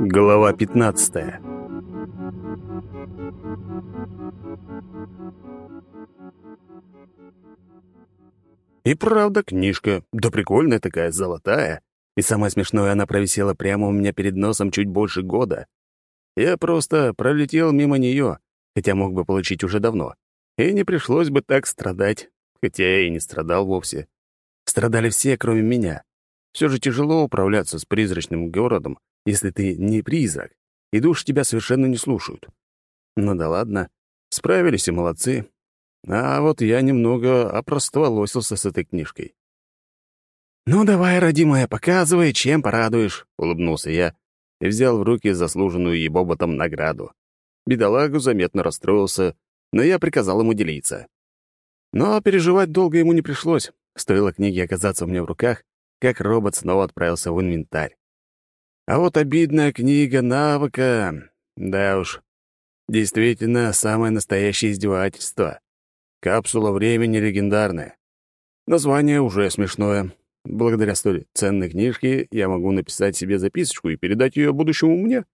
Глава 15 И правда книжка, да прикольная такая, золотая. И самое смешное, она провисела прямо у меня перед носом чуть больше года. Я просто пролетел мимо нее, хотя мог бы получить уже давно. И не пришлось бы так страдать, хотя я и не страдал вовсе. Страдали все, кроме меня. Все же тяжело управляться с призрачным городом, если ты не призрак, и душ тебя совершенно не слушают. Ну да ладно, справились и молодцы. А вот я немного опростоволосился с этой книжкой. «Ну давай, родимая, показывай, чем порадуешь», — улыбнулся я и взял в руки заслуженную ебоботом награду. Бедолагу заметно расстроился, но я приказал ему делиться. Но переживать долго ему не пришлось. Стоило книге оказаться у меня в руках, как робот снова отправился в инвентарь. А вот обидная книга навыка... Да уж, действительно, самое настоящее издевательство. Капсула времени легендарная. Название уже смешное. Благодаря столь ценной книжке я могу написать себе записочку и передать ее будущему мне.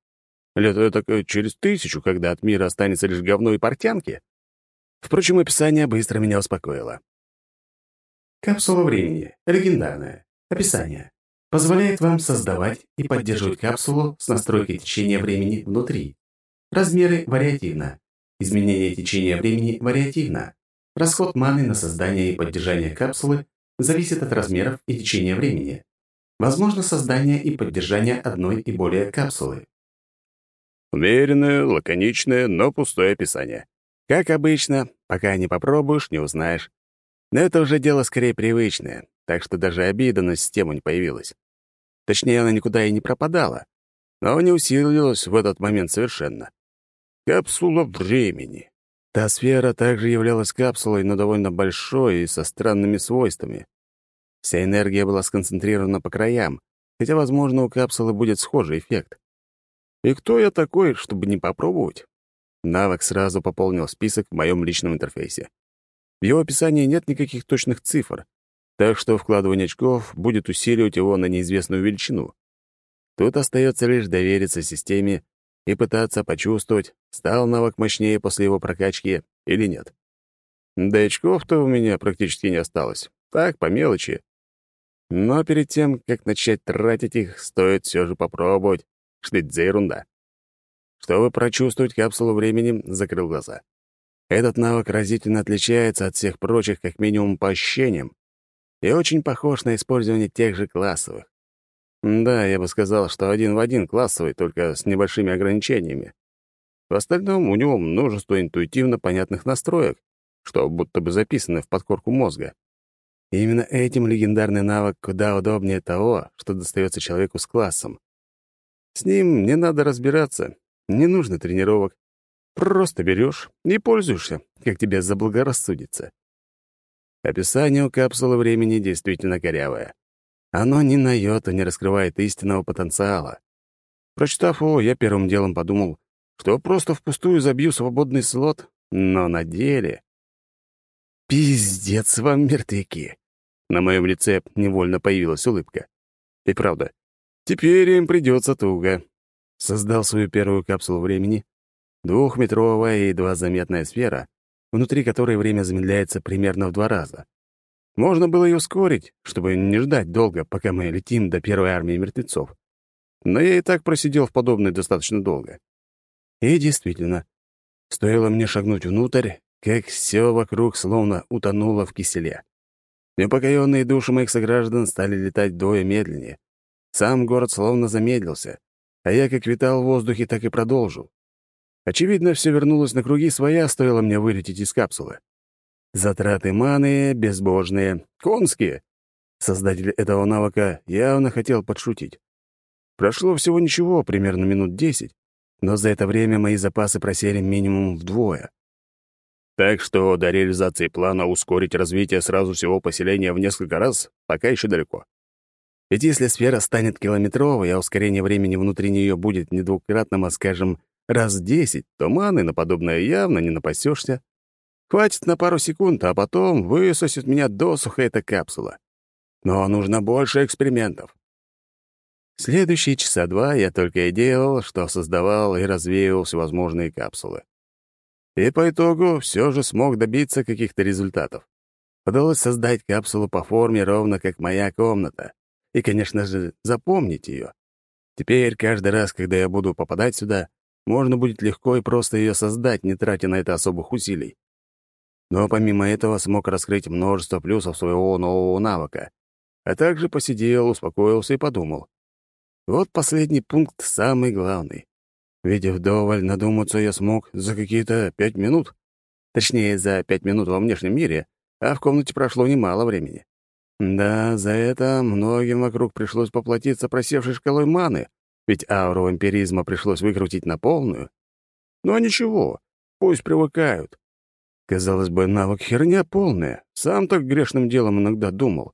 Лет так через тысячу, когда от мира останется лишь говно и портянки. Впрочем, описание быстро меня успокоило. Капсула времени. Легендарная. Описание. Позволяет вам создавать и поддерживать капсулу с настройкой течения времени внутри. Размеры вариативно. Изменение течения времени вариативно. Расход маны на создание и поддержание капсулы зависит от размеров и течения времени. Возможно создание и поддержание одной и более капсулы. Умеренное, лаконичное, но пустое описание. Как обычно, пока не попробуешь, не узнаешь. Но это уже дело скорее привычное, так что даже обида на систему не появилась. Точнее, она никуда и не пропадала, но не усилилась в этот момент совершенно. Капсула времени. Та сфера также являлась капсулой, но довольно большой и со странными свойствами. Вся энергия была сконцентрирована по краям, хотя, возможно, у капсулы будет схожий эффект. И кто я такой, чтобы не попробовать? Навык сразу пополнил список в моем личном интерфейсе. В его описании нет никаких точных цифр, так что вкладывание очков будет усиливать его на неизвестную величину. Тут остается лишь довериться системе и пытаться почувствовать, стал навык мощнее после его прокачки или нет. Да очков-то у меня практически не осталось. Так, по мелочи. Но перед тем, как начать тратить их, стоит все же попробовать. Что это за ерунда? Чтобы прочувствовать капсулу времени, закрыл глаза. Этот навык разительно отличается от всех прочих как минимум по ощущениям и очень похож на использование тех же классовых. Да, я бы сказал, что один в один классовый, только с небольшими ограничениями. В остальном у него множество интуитивно понятных настроек, что будто бы записаны в подкорку мозга. И именно этим легендарный навык куда удобнее того, что достается человеку с классом. С ним не надо разбираться, не нужно тренировок. Просто берешь и пользуешься, как тебе заблагорассудится. Описание у капсулы времени действительно корявое. Оно ни на йоту не раскрывает истинного потенциала. Прочитав его, я первым делом подумал, что просто впустую забью свободный слот, но на деле... Пиздец вам, мертвяки! На моем лице невольно появилась улыбка. И правда, теперь им придется туго создал свою первую капсулу времени, двухметровая и едва заметная сфера, внутри которой время замедляется примерно в два раза. Можно было ее ускорить, чтобы не ждать долго, пока мы летим до первой армии мертвецов. Но я и так просидел в подобной достаточно долго. И действительно, стоило мне шагнуть внутрь, как все вокруг словно утонуло в киселе. Неупокоенные души моих сограждан стали летать вдвое медленнее. Сам город словно замедлился, а я как витал в воздухе, так и продолжил. Очевидно, все вернулось на круги своя, стоило мне вылететь из капсулы. Затраты маны безбожные, конские. Создатель этого навыка явно хотел подшутить. Прошло всего ничего, примерно минут десять, но за это время мои запасы просели минимум вдвое. Так что до реализации плана ускорить развитие сразу всего поселения в несколько раз пока еще далеко. Ведь если сфера станет километровой, а ускорение времени внутри нее будет не двукратным, а, скажем, раз десять, то маны на подобное явно не напасешься. Хватит на пару секунд, а потом высосет меня досуха эта капсула. Но нужно больше экспериментов. Следующие часа два я только и делал, что создавал и развеивал всевозможные капсулы. И по итогу все же смог добиться каких-то результатов. Удалось создать капсулу по форме ровно как моя комната. И, конечно же, запомнить ее. Теперь каждый раз, когда я буду попадать сюда, можно будет легко и просто ее создать, не тратя на это особых усилий. Но помимо этого смог раскрыть множество плюсов своего нового навыка, а также посидел, успокоился и подумал. Вот последний пункт самый главный. Ведь вдоволь надуматься я смог за какие-то пять минут. Точнее, за пять минут во внешнем мире, а в комнате прошло немало времени. Да, за это многим вокруг пришлось поплатиться просевшей шкалой маны, ведь ауру вампиризма пришлось выкрутить на полную. Но ничего, пусть привыкают. Казалось бы, навык херня полная. Сам так грешным делом иногда думал.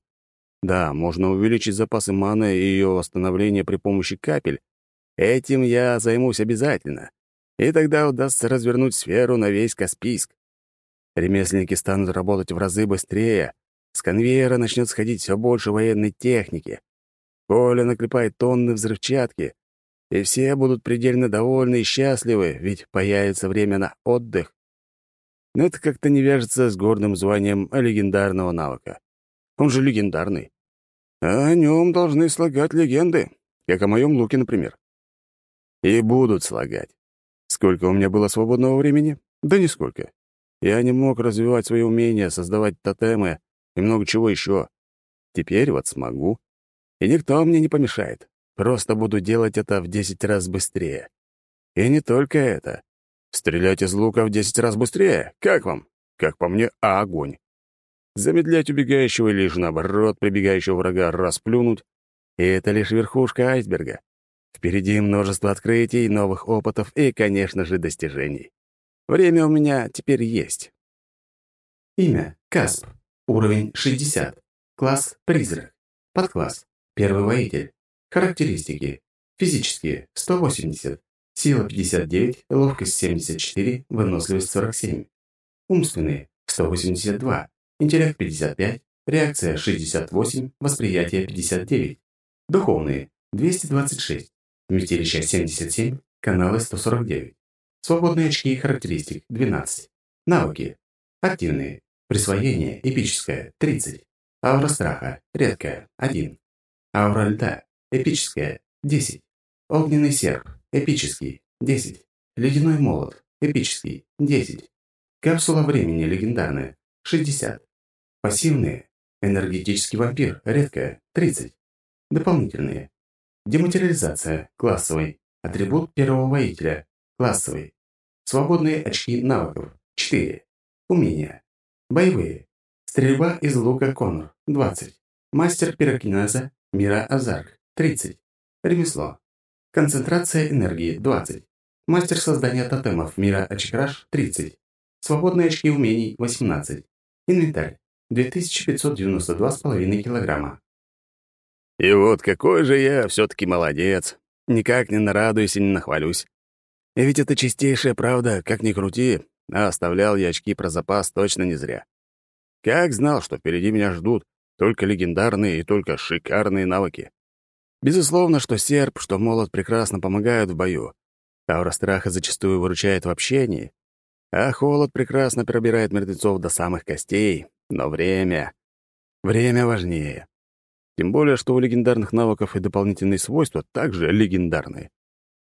Да, можно увеличить запасы маны и ее восстановление при помощи капель. Этим я займусь обязательно. И тогда удастся развернуть сферу на весь Каспийск. Ремесленники станут работать в разы быстрее. С конвейера начнет сходить все больше военной техники. Коля наклепает тонны взрывчатки. И все будут предельно довольны и счастливы, ведь появится время на отдых. Но это как-то не вяжется с гордым званием легендарного навыка. Он же легендарный. А о нем должны слагать легенды, как о моем луке, например. И будут слагать. Сколько у меня было свободного времени? Да нисколько. Я не мог развивать свои умения, создавать тотемы и много чего еще. Теперь вот смогу. И никто мне не помешает. Просто буду делать это в десять раз быстрее. И не только это. Стрелять из лука в десять раз быстрее? Как вам? Как по мне, а огонь. Замедлять убегающего или же, наоборот, прибегающего врага расплюнуть. И это лишь верхушка айсберга. Впереди множество открытий, новых опытов и, конечно же, достижений. Время у меня теперь есть. Имя — Касп. Уровень 60. Класс — Призрак. Подкласс — Первый воитель. Характеристики. Физические — 180. Сила 59, ловкость 74, выносливость 47. Умственные — 182, интеллект 55, реакция 68, восприятие 59. Духовные — 226, вместилище 77, каналы 149. Свободные очки характеристик 12. Навыки. Активные. Присвоение эпическое 30. Аура страха редкая 1. Аура льда эпическая 10. Огненный серп эпический 10. Ледяной молот эпический 10. Капсула времени легендарная 60. Пассивные. Энергетический вампир редкая 30. Дополнительные. Дематериализация классовый. Атрибут первого воителя классовый. Свободные очки навыков 4. Умения. Боевые. Стрельба из лука Конор 20. Мастер пирокинеза Мира Азарк 30. Ремесло. Концентрация энергии 20. Мастер создания тотемов Мира Ачкраш 30. Свободные очки умений 18. Инвентарь 2592,5 килограмма. И вот какой же я все-таки молодец. Никак не нарадуюсь и не нахвалюсь. И ведь это чистейшая правда, как ни крути, а оставлял я очки про запас точно не зря. Как знал, что впереди меня ждут только легендарные и только шикарные навыки. Безусловно, что серп, что молот прекрасно помогают в бою. Аура страха зачастую выручает в общении, а холод прекрасно пробирает мертвецов до самых костей. Но время... Время важнее. Тем более, что у легендарных навыков и дополнительные свойства также легендарные.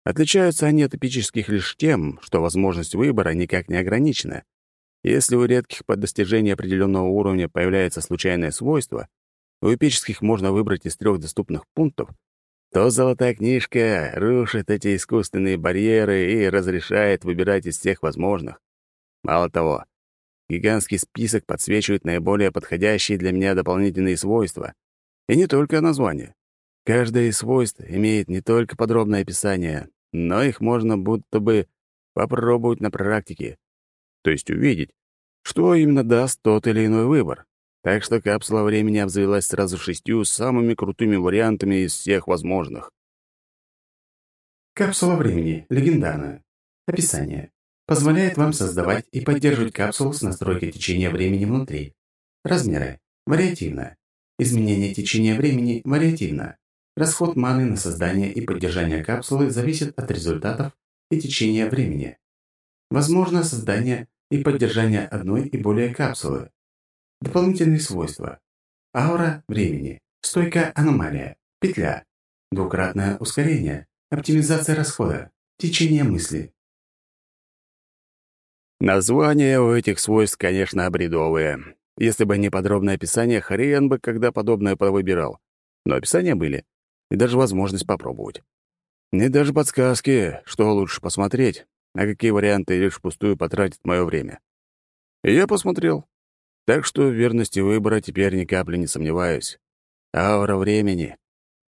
Отличаются они от эпических лишь тем, что возможность выбора никак не ограничена. Если у редких под достижение определенного уровня появляется случайное свойство, у эпических можно выбрать из трех доступных пунктов, то золотая книжка рушит эти искусственные барьеры и разрешает выбирать из всех возможных. Мало того, гигантский список подсвечивает наиболее подходящие для меня дополнительные свойства. И не только название. Каждое из свойств имеет не только подробное описание, но их можно будто бы попробовать на практике. То есть увидеть, что именно даст тот или иной выбор. Так что капсула времени обзавелась сразу шестью самыми крутыми вариантами из всех возможных. Капсула времени. Легендарная. Описание. Позволяет вам создавать и поддерживать капсулу с настройкой течения времени внутри. Размеры. Вариативно. Изменение течения времени вариативно. Расход маны на создание и поддержание капсулы зависит от результатов и течения времени. Возможно создание и поддержание одной и более капсулы. Дополнительные свойства. Аура времени. Стойкая аномалия. Петля. Двукратное ускорение. Оптимизация расхода. Течение мысли. Названия у этих свойств, конечно, обредовые. Если бы не подробное описание, хрен бы когда подобное повыбирал. Но описания были, и даже возможность попробовать. И даже подсказки, что лучше посмотреть, а какие варианты лишь пустую потратить мое время. И я посмотрел. Так что в верности выбора теперь ни капли не сомневаюсь. Аура времени.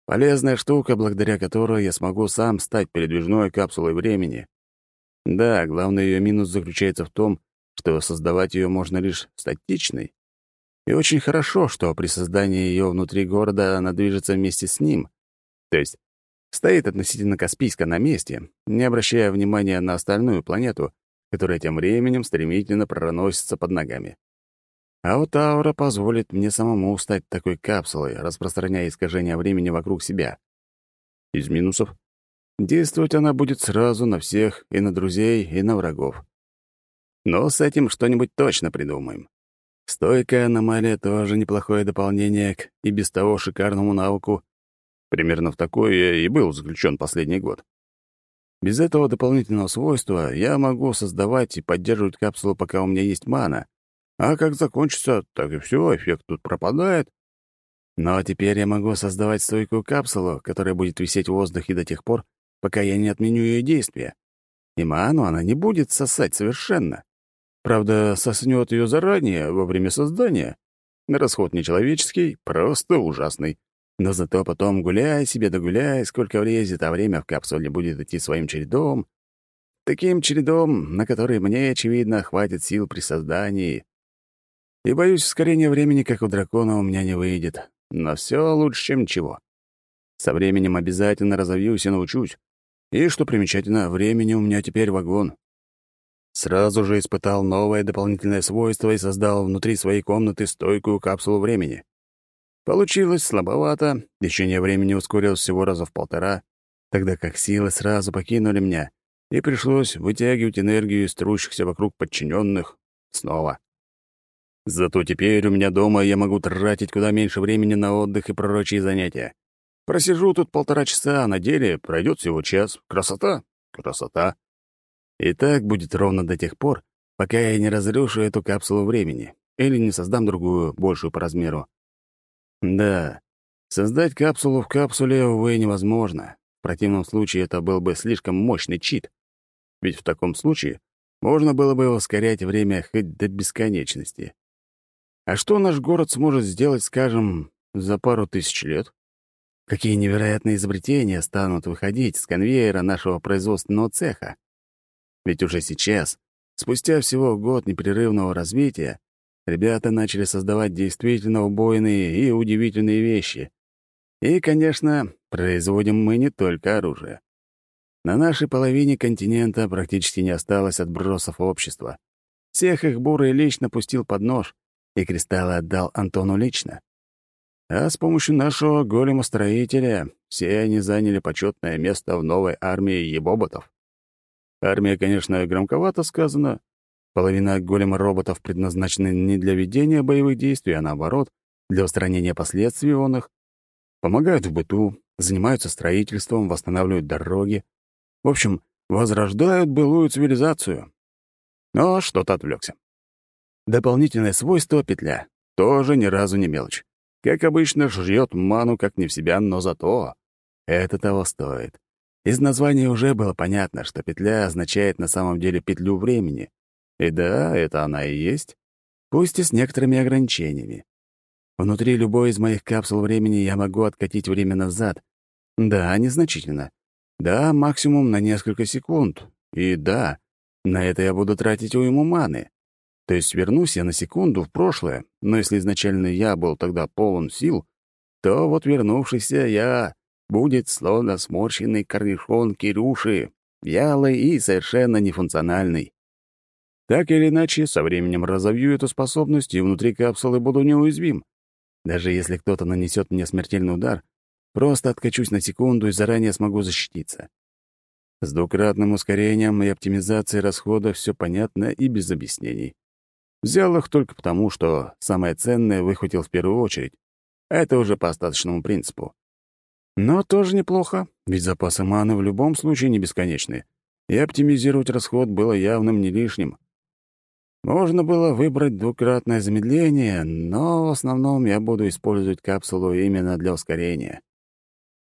Полезная штука, благодаря которой я смогу сам стать передвижной капсулой времени. Да, главный ее минус заключается в том, что создавать ее можно лишь статичной. И очень хорошо, что при создании ее внутри города она движется вместе с ним. То есть стоит относительно Каспийска на месте, не обращая внимания на остальную планету, которая тем временем стремительно проносится под ногами. А вот аура позволит мне самому стать такой капсулой, распространяя искажения времени вокруг себя. Из минусов — действовать она будет сразу на всех, и на друзей, и на врагов. Но с этим что-нибудь точно придумаем. Стойкая аномалия тоже неплохое дополнение к и без того шикарному навыку. Примерно в такое и был заключен последний год. Без этого дополнительного свойства я могу создавать и поддерживать капсулу, пока у меня есть мана, а как закончится, так и все, эффект тут пропадает. Но теперь я могу создавать стойкую капсулу, которая будет висеть в воздухе до тех пор, пока я не отменю ее действие. И ману она не будет сосать совершенно. Правда, соснет ее заранее, во время создания. Расход нечеловеческий, просто ужасный. Но зато потом гуляй себе да гуляй, сколько влезет, а время в капсуле будет идти своим чередом. Таким чередом, на который мне, очевидно, хватит сил при создании. И боюсь, ускорение времени, как у дракона, у меня не выйдет. Но все лучше, чем ничего. Со временем обязательно разовьюсь и научусь. И, что примечательно, времени у меня теперь вагон. Сразу же испытал новое дополнительное свойство и создал внутри своей комнаты стойкую капсулу времени. Получилось слабовато, течение времени ускорилось всего раза в полтора, тогда как силы сразу покинули меня, и пришлось вытягивать энергию из трущихся вокруг подчиненных снова. Зато теперь у меня дома я могу тратить куда меньше времени на отдых и прочие занятия. Просижу тут полтора часа, а на деле пройдет всего час. Красота! Красота! И так будет ровно до тех пор, пока я не разрушу эту капсулу времени или не создам другую, большую по размеру. Да, создать капсулу в капсуле, увы, невозможно. В противном случае это был бы слишком мощный чит. Ведь в таком случае можно было бы ускорять время хоть до бесконечности. А что наш город сможет сделать, скажем, за пару тысяч лет? Какие невероятные изобретения станут выходить с конвейера нашего производственного цеха? Ведь уже сейчас, спустя всего год непрерывного развития, ребята начали создавать действительно убойные и удивительные вещи. И, конечно, производим мы не только оружие. На нашей половине континента практически не осталось отбросов общества. Всех их Бурый лично пустил под нож, и кристаллы отдал Антону лично. А с помощью нашего голема-строителя все они заняли почетное место в новой армии ебоботов. Армия, конечно, громковато сказано. Половина голема-роботов предназначена не для ведения боевых действий, а наоборот, для устранения последствий он их. Помогают в быту, занимаются строительством, восстанавливают дороги. В общем, возрождают былую цивилизацию. Но что-то отвлекся. Дополнительное свойство — петля. Тоже ни разу не мелочь. Как обычно, жрет ману как не в себя, но зато это того стоит. Из названия уже было понятно, что петля означает на самом деле петлю времени. И да, это она и есть, пусть и с некоторыми ограничениями. Внутри любой из моих капсул времени я могу откатить время назад. Да, незначительно. Да, максимум на несколько секунд. И да, на это я буду тратить уйму маны. То есть вернусь я на секунду в прошлое, но если изначально я был тогда полон сил, то вот вернувшийся я будет словно сморщенный корнишон Кирюши, вялый и совершенно нефункциональный. Так или иначе, со временем разовью эту способность и внутри капсулы буду неуязвим. Даже если кто-то нанесет мне смертельный удар, Просто откачусь на секунду и заранее смогу защититься. С двукратным ускорением и оптимизацией расхода все понятно и без объяснений. Взял их только потому, что самое ценное выхватил в первую очередь. Это уже по остаточному принципу. Но тоже неплохо, ведь запасы маны в любом случае не бесконечны, и оптимизировать расход было явным не лишним. Можно было выбрать двукратное замедление, но в основном я буду использовать капсулу именно для ускорения.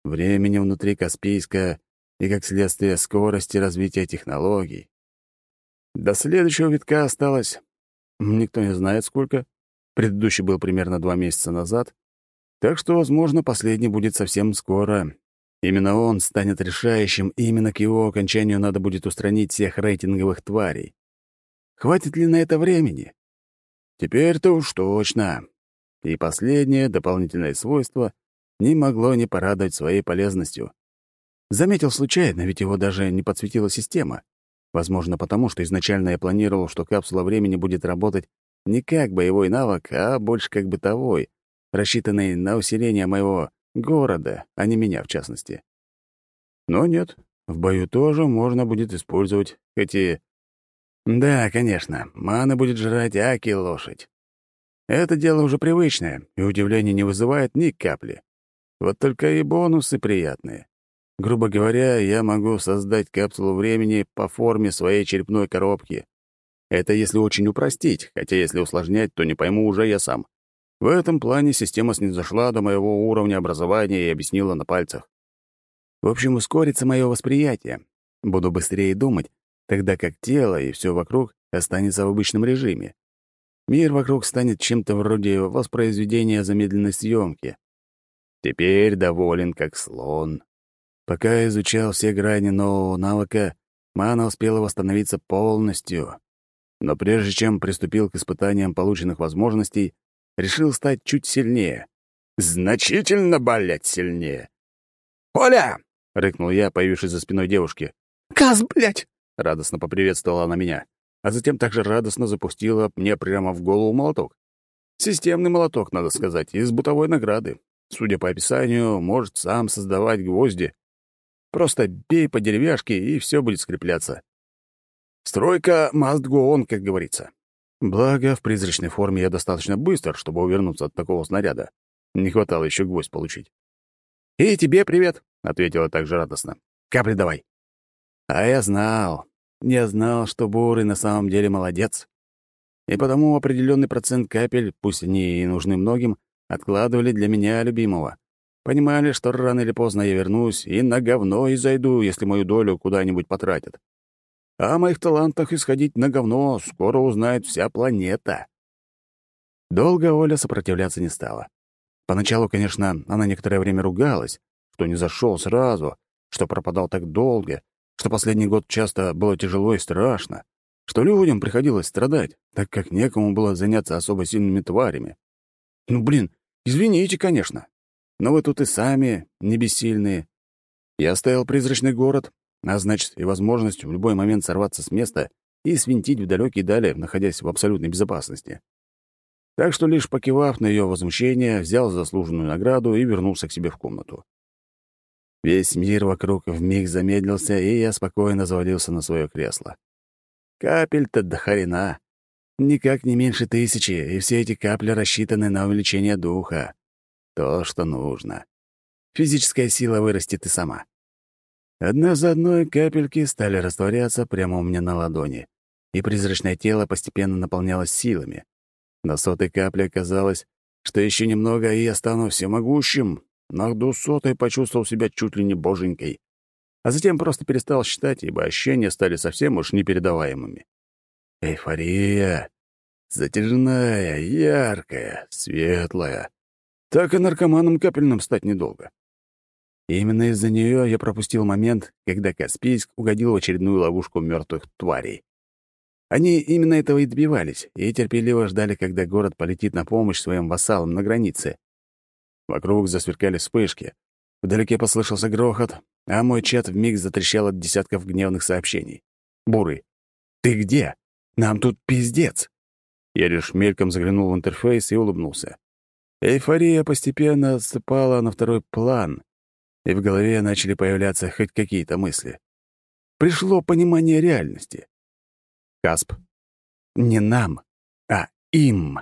Времени внутри Каспийска и, как следствие, скорости развития технологий. До следующего витка осталось... Никто не знает, сколько. Предыдущий был примерно два месяца назад. Так что, возможно, последний будет совсем скоро. Именно он станет решающим, и именно к его окончанию надо будет устранить всех рейтинговых тварей. Хватит ли на это времени? Теперь-то уж точно. И последнее, дополнительное свойство, не могло не порадовать своей полезностью. Заметил случайно, ведь его даже не подсветила система. Возможно, потому что изначально я планировал, что капсула времени будет работать не как боевой навык, а больше как бытовой, рассчитанный на усиление моего города, а не меня в частности. Но нет, в бою тоже можно будет использовать эти да, конечно, мана будет жрать аки лошадь. Это дело уже привычное, и удивления не вызывает ни капли. Вот только и бонусы приятные. Грубо говоря, я могу создать капсулу времени по форме своей черепной коробки. Это если очень упростить, хотя если усложнять, то не пойму уже я сам. В этом плане система снизошла до моего уровня образования и объяснила на пальцах. В общем, ускорится мое восприятие. Буду быстрее думать, тогда как тело и все вокруг останется в обычном режиме. Мир вокруг станет чем-то вроде воспроизведения замедленной съемки. Теперь доволен как слон. Пока изучал все грани нового навыка, мана успела восстановиться полностью. Но прежде чем приступил к испытаниям полученных возможностей, решил стать чуть сильнее. Значительно, блядь, сильнее. «Оля!» — рыкнул я, появившись за спиной девушки. «Каз, блядь!» Радостно поприветствовала она меня, а затем также радостно запустила мне прямо в голову молоток. Системный молоток, надо сказать, из бытовой награды. Судя по описанию, может сам создавать гвозди. Просто бей по деревяшке, и все будет скрепляться. Стройка must go on, как говорится. Благо, в призрачной форме я достаточно быстр, чтобы увернуться от такого снаряда. Не хватало еще гвоздь получить. «И тебе привет», — ответила также радостно. «Капли давай». А я знал, я знал, что Бурый на самом деле молодец. И потому определенный процент капель, пусть они и нужны многим, откладывали для меня любимого. Понимали, что рано или поздно я вернусь и на говно и зайду, если мою долю куда-нибудь потратят. А о моих талантах исходить на говно скоро узнает вся планета. Долго Оля сопротивляться не стала. Поначалу, конечно, она некоторое время ругалась, что не зашел сразу, что пропадал так долго, что последний год часто было тяжело и страшно, что людям приходилось страдать, так как некому было заняться особо сильными тварями. Ну, блин, извините, конечно, но вы тут и сами не бессильные. Я оставил призрачный город, а значит, и возможность в любой момент сорваться с места и свинтить в далекие дали, находясь в абсолютной безопасности. Так что лишь покивав на ее возмущение, взял заслуженную награду и вернулся к себе в комнату. Весь мир вокруг вмиг замедлился, и я спокойно завалился на свое кресло. Капель-то до. Никак не меньше тысячи, и все эти капли рассчитаны на увеличение духа. То, что нужно. Физическая сила вырастет и сама. Одна за одной капельки стали растворяться прямо у меня на ладони, и призрачное тело постепенно наполнялось силами. На сотой капле оказалось, что еще немного, и я стану всемогущим, на двухсотой почувствовал себя чуть ли не боженькой. А затем просто перестал считать, ибо ощущения стали совсем уж непередаваемыми. Эйфория. Затяжная, яркая, светлая. Так и наркоманом капельным стать недолго. именно из-за нее я пропустил момент, когда Каспийск угодил в очередную ловушку мертвых тварей. Они именно этого и добивались, и терпеливо ждали, когда город полетит на помощь своим вассалам на границе. Вокруг засверкали вспышки. Вдалеке послышался грохот, а мой чат вмиг затрещал от десятков гневных сообщений. «Бурый, ты где? Нам тут пиздец!» Я лишь мельком заглянул в интерфейс и улыбнулся. Эйфория постепенно отступала на второй план, и в голове начали появляться хоть какие-то мысли. Пришло понимание реальности. Касп. Не нам, а им.